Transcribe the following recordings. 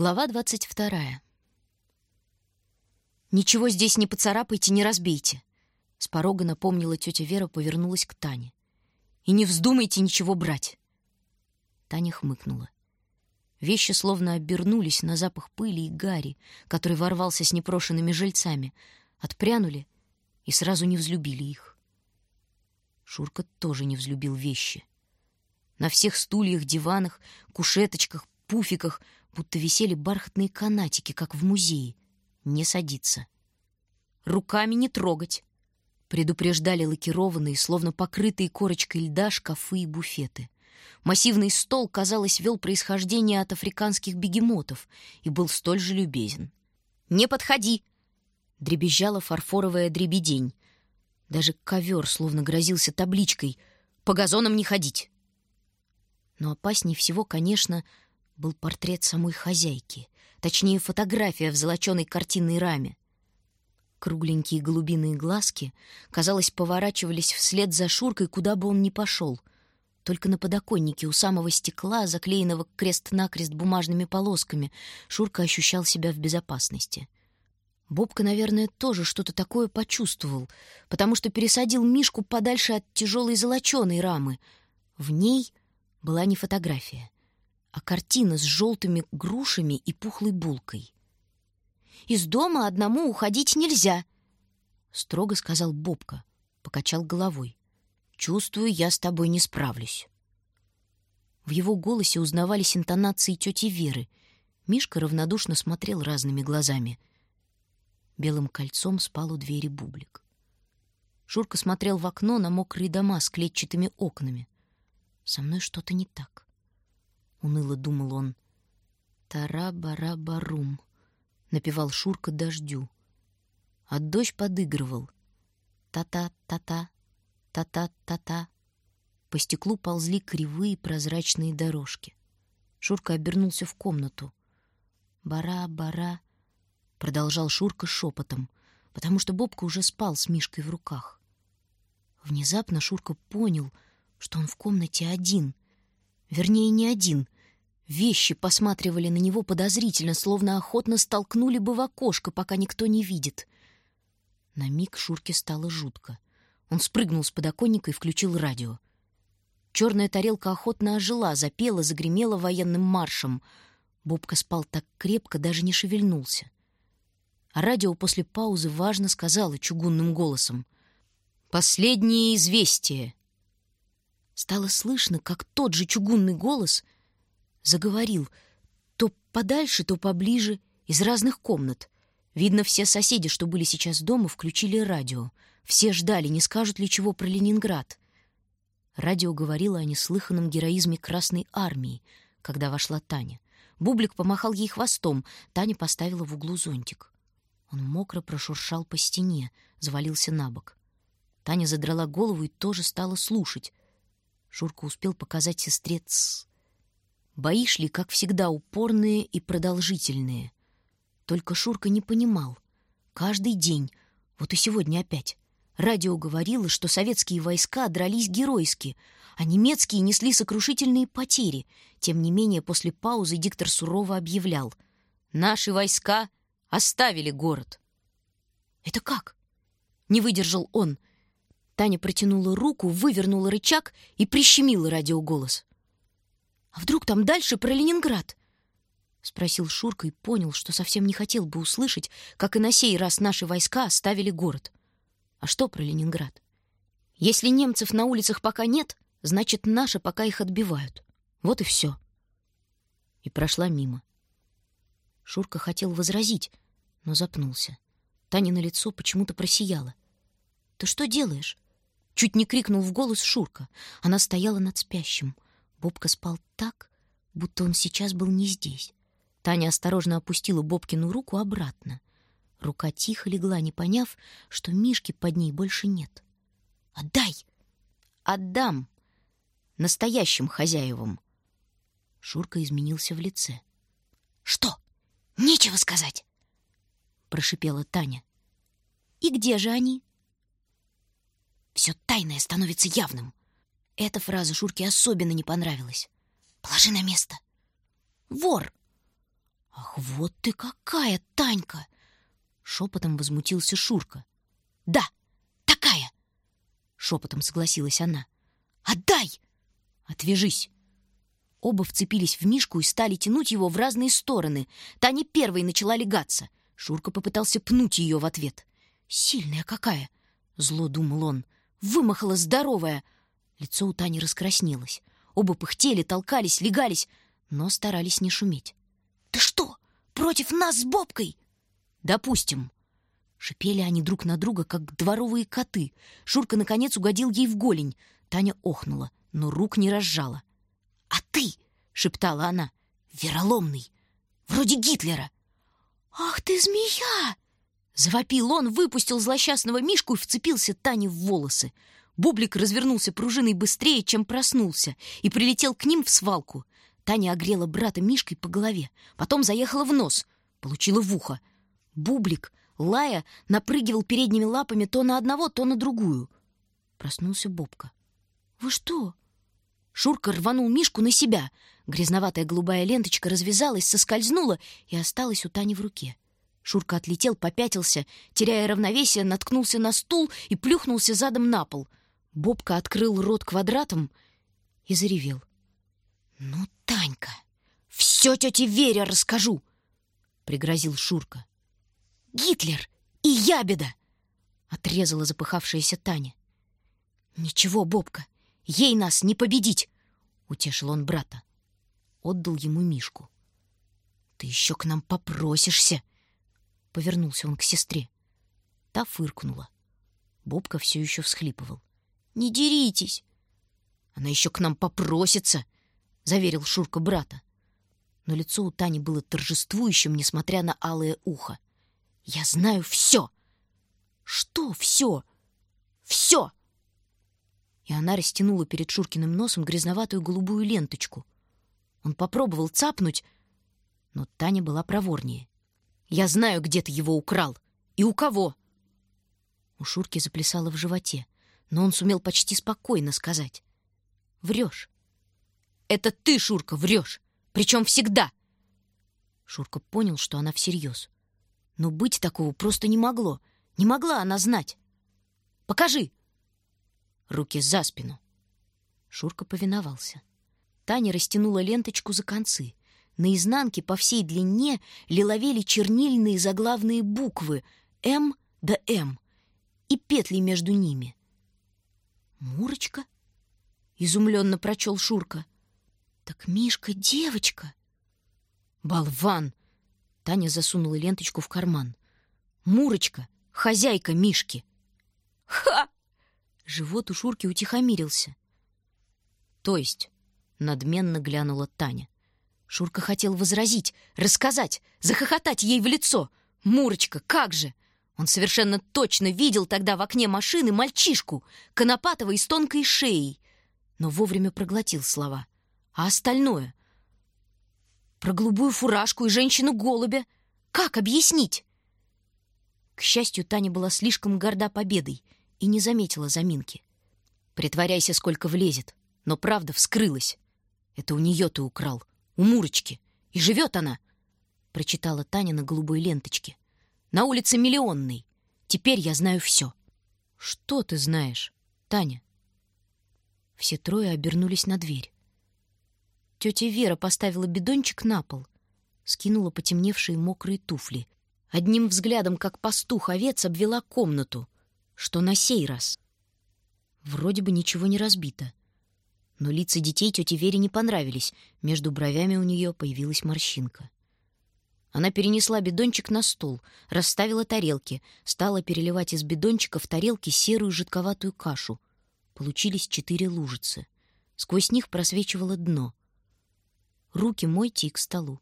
Глава двадцать вторая. «Ничего здесь не поцарапайте, не разбейте!» С порога напомнила тетя Вера, повернулась к Тане. «И не вздумайте ничего брать!» Таня хмыкнула. Вещи словно обернулись на запах пыли и гари, который ворвался с непрошенными жильцами, отпрянули и сразу не взлюбили их. Шурка тоже не взлюбил вещи. На всех стульях, диванах, кушеточках, пуфиках будто висели бархатные канатики, как в музее. Не садиться. Руками не трогать. Предупреждали лакированные, словно покрытые корочкой льда, шкафы и буфеты. Массивный стол, казалось, вел происхождение от африканских бегемотов и был столь же любезен. «Не подходи!» — дребезжала фарфоровая дребедень. Даже ковер словно грозился табличкой «По газонам не ходить!» Но опаснее всего, конечно, был портрет самой хозяйки, точнее, фотография в золоченой картинной раме. Кругленькие голубиные глазки, казалось, поворачивались вслед за Шуркой, куда бы он ни пошел. Только на подоконнике у самого стекла, заклеенного крест-накрест бумажными полосками, Шурка ощущал себя в безопасности. Бобка, наверное, тоже что-то такое почувствовал, потому что пересадил Мишку подальше от тяжелой золоченой рамы. В ней была не фотография — а картина с желтыми грушами и пухлой булкой. «Из дома одному уходить нельзя», — строго сказал Бобка, покачал головой. «Чувствую, я с тобой не справлюсь». В его голосе узнавались интонации тети Веры. Мишка равнодушно смотрел разными глазами. Белым кольцом спал у двери бублик. Шурка смотрел в окно на мокрые дома с клетчатыми окнами. «Со мной что-то не так». — уныло думал он. «Тара-бара-барум», — напевал Шурка дождю. А дождь подыгрывал. Та-та-та-та, та-та-та-та. По стеклу ползли кривые прозрачные дорожки. Шурка обернулся в комнату. «Бара-бара», — продолжал Шурка шепотом, потому что Бобка уже спал с Мишкой в руках. Внезапно Шурка понял, что он в комнате один, Вернее, не один. Вещи посматривали на него подозрительно, словно охотно столкнули бы в окошко, пока никто не видит. На миг Шурке стало жутко. Он спрыгнул с подоконника и включил радио. Черная тарелка охотно ожила, запела, загремела военным маршем. Бобка спал так крепко, даже не шевельнулся. А радио после паузы важно сказала чугунным голосом. «Последнее известие!» Стало слышно, как тот же чугунный голос заговорил то подальше, то поближе, из разных комнат. Видно, все соседи, что были сейчас дома, включили радио. Все ждали, не скажут ли чего про Ленинград. Радио говорило о неслыханном героизме Красной Армии, когда вошла Таня. Бублик помахал ей хвостом, Таня поставила в углу зонтик. Он мокро прошуршал по стене, завалился на бок. Таня задрала голову и тоже стала слушать. Шурка успел показать сестре «Тсс». Бои шли, как всегда, упорные и продолжительные. Только Шурка не понимал. Каждый день, вот и сегодня опять, радио говорило, что советские войска дрались геройски, а немецкие несли сокрушительные потери. Тем не менее, после паузы диктор сурово объявлял «Наши войска оставили город». «Это как?» — не выдержал он — Таня протянула руку, вывернула рычаг и прищемила радиоголос. «А вдруг там дальше про Ленинград?» — спросил Шурка и понял, что совсем не хотел бы услышать, как и на сей раз наши войска оставили город. А что про Ленинград? Если немцев на улицах пока нет, значит, наши пока их отбивают. Вот и все. И прошла мимо. Шурка хотел возразить, но запнулся. Таня на лицо почему-то просияла. «Ты что делаешь?» Чуть не крикнул в голос Шурка. Она стояла над спящим. Бобка спал так, будто он сейчас был не здесь. Таня осторожно опустила Бобкину руку обратно. Рука тихо легла, не поняв, что Мишки под ней больше нет. «Отдай!» «Отдам! Настоящим хозяевам!» Шурка изменился в лице. «Что? Нечего сказать!» Прошипела Таня. «И где же они?» Все тайное становится явным. Эта фраза Шурке особенно не понравилась. «Положи на место». «Вор!» «Ах, вот ты какая, Танька!» Шепотом возмутился Шурка. «Да, такая!» Шепотом согласилась она. «Отдай!» «Отвяжись!» Оба вцепились в Мишку и стали тянуть его в разные стороны. Таня первой начала легаться. Шурка попытался пнуть ее в ответ. «Сильная какая!» — зло думал он. «Вымахала здоровая!» Лицо у Тани раскраснелось. Оба пыхтели, толкались, легались, но старались не шуметь. «Ты что, против нас с Бобкой?» «Допустим». Шипели они друг на друга, как дворовые коты. Шурка, наконец, угодил ей в голень. Таня охнула, но рук не разжала. «А ты!» — шептала она. «Вероломный! Вроде Гитлера!» «Ах ты, змея!» Завопил он, выпустил злосчастного Мишку и вцепился Тане в волосы. Бублик развернулся пружиной быстрее, чем проснулся, и прилетел к ним в свалку. Таня огрела брата Мишкой по голове, потом заехала в нос, получила в ухо. Бублик, лая, напрыгивал передними лапами то на одного, то на другую. Проснулся Бобка. «Вы что?» Шурка рванул Мишку на себя. Грязноватая голубая ленточка развязалась, соскользнула и осталась у Тани в руке. Шурка отлетел, попятился, теряя равновесие, наткнулся на стул и плюхнулся задом на пол. Бобка открыл рот квадратом и заревел. «Ну, Танька, все тете Вере расскажу!» — пригрозил Шурка. «Гитлер и ябеда!» — отрезала запыхавшаяся Таня. «Ничего, Бобка, ей нас не победить!» — утешил он брата. Отдал ему Мишку. «Ты еще к нам попросишься!» — повернулся он к сестре. Та фыркнула. Бобка все еще всхлипывал. «Не деритесь!» «Она еще к нам попросится!» — заверил Шурка брата. Но лицо у Тани было торжествующим, несмотря на алое ухо. «Я знаю все!» «Что все?» «Все!» И она растянула перед Шуркиным носом грязноватую голубую ленточку. Он попробовал цапнуть, но Таня была проворнее. «Я знаю, где ты его украл. И у кого!» У Шурки заплясало в животе, но он сумел почти спокойно сказать. «Врешь. Это ты, Шурка, врешь. Причем всегда!» Шурка понял, что она всерьез. Но быть такого просто не могло. Не могла она знать. «Покажи!» Руки за спину. Шурка повиновался. Таня растянула ленточку за концы. На изнанке по всей длине лиловели чернильные заглавные буквы «М» да «М» и петли между ними. «Мурочка?» — изумленно прочел Шурка. Так Мишка девочка. Болван! Таня засунула ленточку в карман. Мурочка, хозяйка Мишки. Ха! Живот у Шурки утихомирился. То есть, надменно глянула Таня. Шурка хотел возразить, рассказать, захохотать ей в лицо. Мурочка, как же! Он совершенно точно видел тогда в окне машины мальчишку, конопатого и с тонкой шеей, но вовремя проглотил слова. А остальное? Про голубую фуражку и женщину-голубя? Как объяснить? К счастью, Таня была слишком горда победой и не заметила заминки. Притворяйся, сколько влезет. Но правда вскрылась. Это у нее ты украл. У Мурочки. И живет она, — прочитала Таня на голубой ленточке. На улице Миллионной. Теперь я знаю все. Что ты знаешь, Таня? Все трое обернулись на дверь. Тетя Вера поставила бидончик на пол, скинула потемневшие мокрые туфли. Одним взглядом, как пастух овец, обвела комнату. Что на сей раз? Вроде бы ничего не разбито. Но лица детей тете Вере не понравились. Между бровями у нее появилась морщинка. Она перенесла бидончик на стол, расставила тарелки, стала переливать из бидончика в тарелки серую жидковатую кашу. Получились четыре лужицы. Сквозь них просвечивало дно. Руки мойте и к столу.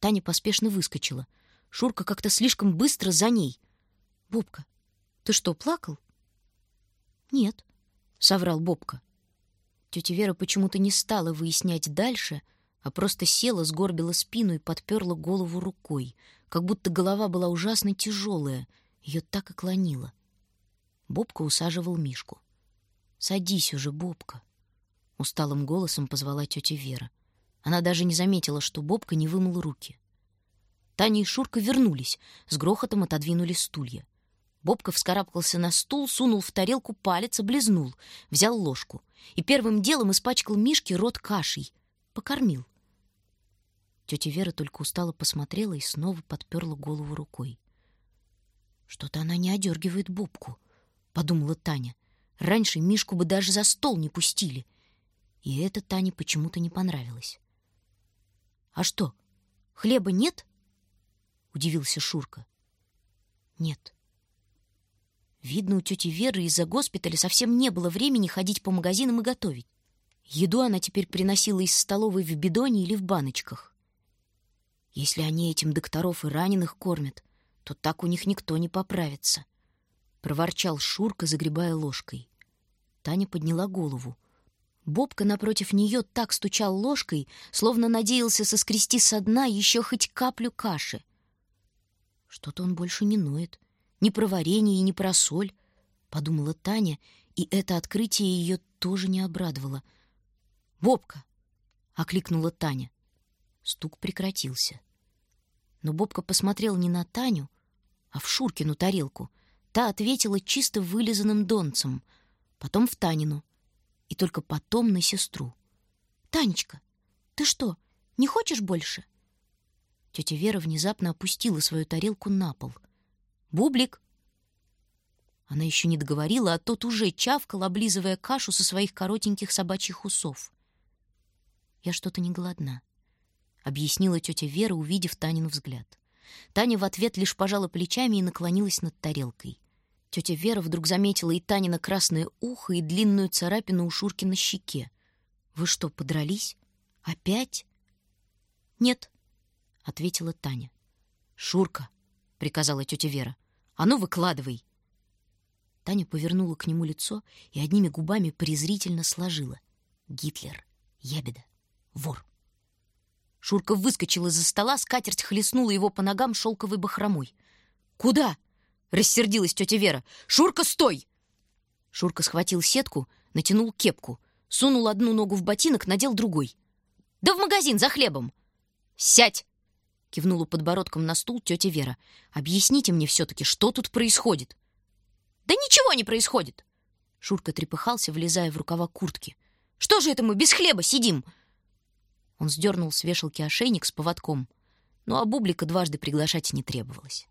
Таня поспешно выскочила. Шурка как-то слишком быстро за ней. «Бобка, ты что, плакал?» «Нет», — соврал Бобка. Тетя Вера почему-то не стала выяснять дальше, а просто села, сгорбила спину и подперла голову рукой, как будто голова была ужасно тяжелая, ее так и клонило. Бобка усаживал Мишку. «Садись уже, Бобка», — усталым голосом позвала тетя Вера. Она даже не заметила, что Бобка не вымыл руки. Таня и Шурка вернулись, с грохотом отодвинули стулья. Бобка вскарабкался на стул, сунул в тарелку палец, облизнул, взял ложку и первым делом испачкал Мишке рот кашей. Покормил. Тетя Вера только устало посмотрела и снова подперла голову рукой. «Что-то она не одергивает Бобку», — подумала Таня. «Раньше Мишку бы даже за стол не пустили». И это Тане почему-то не понравилось. «А что, хлеба нет?» — удивился Шурка. «Нет». Видно, у тети Веры из-за госпиталя совсем не было времени ходить по магазинам и готовить. Еду она теперь приносила из столовой в бидоне или в баночках. Если они этим докторов и раненых кормят, то так у них никто не поправится. Проворчал Шурка, загребая ложкой. Таня подняла голову. Бобка напротив нее так стучал ложкой, словно надеялся соскрести со дна еще хоть каплю каши. Что-то он больше не ноет. Ни про варенье ни про соль, — подумала Таня, и это открытие ее тоже не обрадовало. «Бобка!» — окликнула Таня. Стук прекратился. Но Бобка посмотрел не на Таню, а в Шуркину тарелку. Та ответила чисто вылизанным донцем, потом в Танину и только потом на сестру. «Танечка, ты что, не хочешь больше?» Тетя Вера внезапно опустила свою тарелку на пол. «Бублик!» Она еще не договорила, а тот уже чавкал, облизывая кашу со своих коротеньких собачьих усов. «Я что-то не голодна», — объяснила тетя Вера, увидев Танин взгляд. Таня в ответ лишь пожала плечами и наклонилась над тарелкой. Тетя Вера вдруг заметила и Танина красное ухо, и длинную царапину у Шурки на щеке. «Вы что, подрались? Опять?» «Нет», — ответила Таня. «Шурка», — приказала тетя Вера, — «а ну выкладывай». Таня повернула к нему лицо и одними губами презрительно сложила. «Гитлер, ябеда, вор». Шурка выскочил из-за стола, скатерть хлестнула его по ногам шелковой бахромой. «Куда?» — рассердилась тетя Вера. «Шурка, стой!» Шурка схватил сетку, натянул кепку, сунул одну ногу в ботинок, надел другой. «Да в магазин за хлебом!» «Сядь!» — кивнула подбородком на стул тетя Вера. «Объясните мне все-таки, что тут происходит?» «Да ничего не происходит!» Шурка трепыхался, влезая в рукава куртки. «Что же это мы без хлеба сидим?» Он сдернул с вешалки ошейник с поводком, но а Бублика дважды приглашать не требовалось.